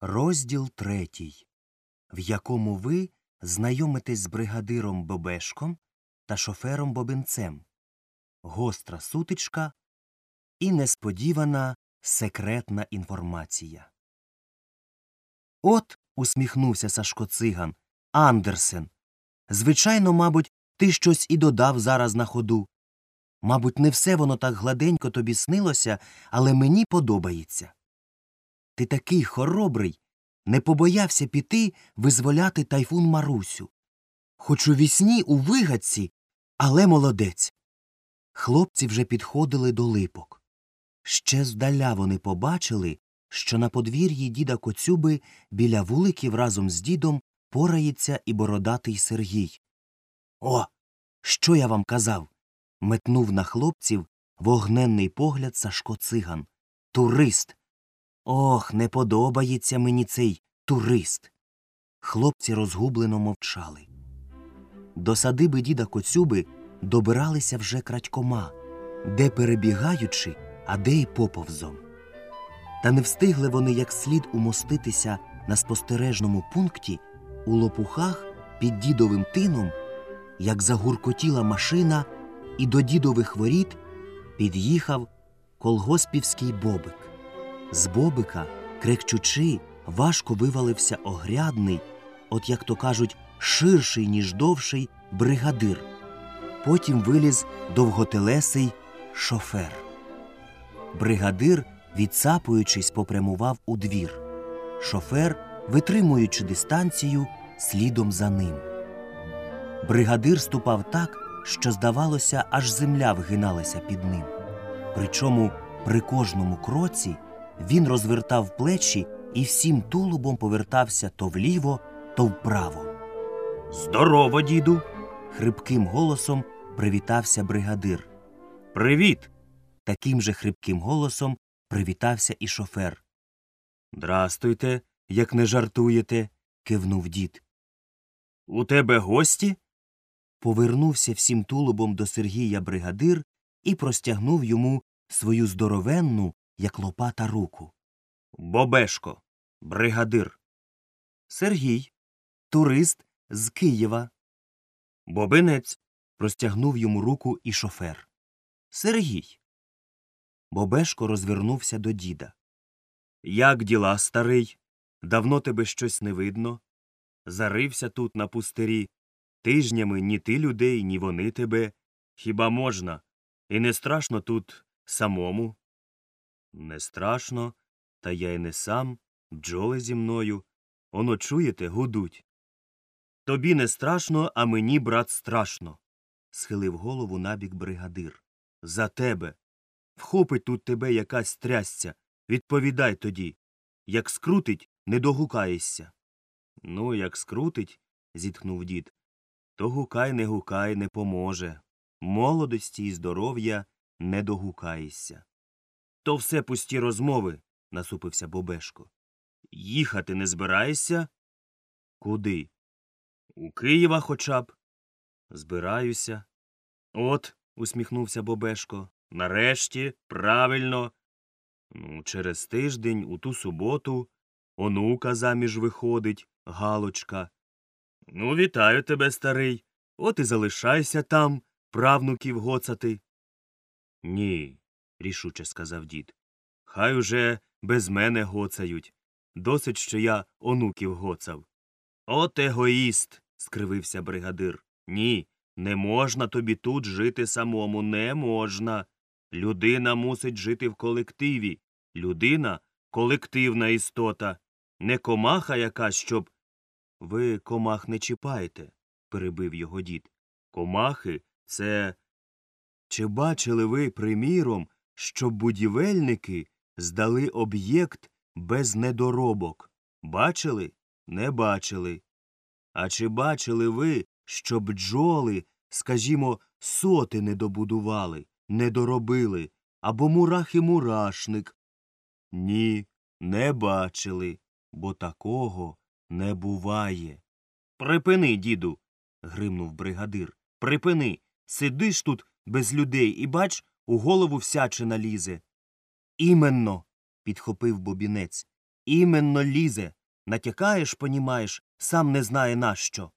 Розділ третій, в якому ви знайомитесь з бригадиром Бобешком та шофером Бобинцем. Гостра сутичка і несподівана секретна інформація. От, усміхнувся Сашко циган, Андерсен. Звичайно, мабуть, ти щось і додав зараз на ходу. Мабуть, не все воно так гладенько тобі снилося, але мені подобається. Ти такий хоробрий, не побоявся піти визволяти тайфун Марусю. Хоч у вісні у вигадці, але молодець. Хлопці вже підходили до липок. Ще здаля вони побачили, що на подвір'ї діда Коцюби біля вуликів разом з дідом порається і бородатий Сергій. О, що я вам казав? метнув на хлопців вогненний погляд Сашко циган. Турист. Ох, не подобається мені цей турист. Хлопці розгублено мовчали. До садиби діда Коцюби добиралися вже крадькома, де перебігаючи, а де й поповзом. Та не встигли вони як слід умоститися на спостережному пункті у лопухах під дідовим тином, як загуркотіла машина, і до дідових воріт під'їхав колгоспівський бобик. З бобика, крекчучи, важко вивалився огрядний, от як то кажуть, ширший, ніж довший бригадир. Потім виліз довготелесий шофер. Бригадир, відсапуючись, попрямував у двір. Шофер, витримуючи дистанцію, слідом за ним. Бригадир ступав так, що, здавалося, аж земля вгиналася під ним. Причому при кожному кроці він розвертав плечі і всім тулубом повертався то вліво, то вправо. Здорово, діду. хрипким голосом привітався бригадир. Привіт. Таким же хрипким голосом привітався і шофер. Здрастуйте, як не жартуєте, кивнув дід. У тебе гості? Повернувся всім тулубом до Сергія бригадир і простягнув йому свою здоровенну, як лопата руку. Бобешко, бригадир. Сергій, турист з Києва. Бобинець простягнув йому руку і шофер. Сергій. Бобешко розвернувся до діда. Як діла, старий? Давно тебе щось не видно. Зарився тут на пустирі. Тижнями ні ти людей, ні вони тебе. Хіба можна? І не страшно тут самому? Не страшно, та я й не сам, бджоли зі мною. Оно чуєте, гудуть. Тобі не страшно, а мені, брат, страшно. схилив голову набік бригадир. За тебе. Вхопить тут тебе якась трясця. Відповідай тоді. Як скрутить, не догукаєшся. Ну, як скрутить, зітхнув дід, то гукай, не гукай, не поможе. Молодості і здоров'я не догукаєшся. То все пусті розмови, насупився Бобешко. Їхати не збираєшся? Куди? У Києва хоча б. Збираюся. От, усміхнувся Бобешко. Нарешті, правильно. Ну, через тиждень, у ту суботу, онука заміж виходить, Галочка. Ну, вітаю тебе, старий. От і залишайся там, правнуків гоцати. Ні, рішуче сказав дід. Хай уже без мене гоцають. Досить, що я онуків гоцав. От егоїст. скривився бригадир. Ні, не можна тобі тут жити самому, не можна. Людина мусить жити в колективі. Людина колективна істота. Не комаха якась, щоб. Ви комах не чіпаєте, перебив його дід. Комахи це. Чи бачили ви, приміром, щоб будівельники здали об'єкт без недоробок? Бачили? Не бачили. А чи бачили ви, що бджоли, скажімо, соти не добудували, не доробили, або мурахи мурашник? Ні, не бачили, бо такого не буває. Припини, діду. гримнув бригадир. Припини. Сидиш тут без людей і бач, у голову всячина лізе. Іменно. підхопив бобінець. Іменно лізе. Натякаєш, понімаєш, сам не знає нащо.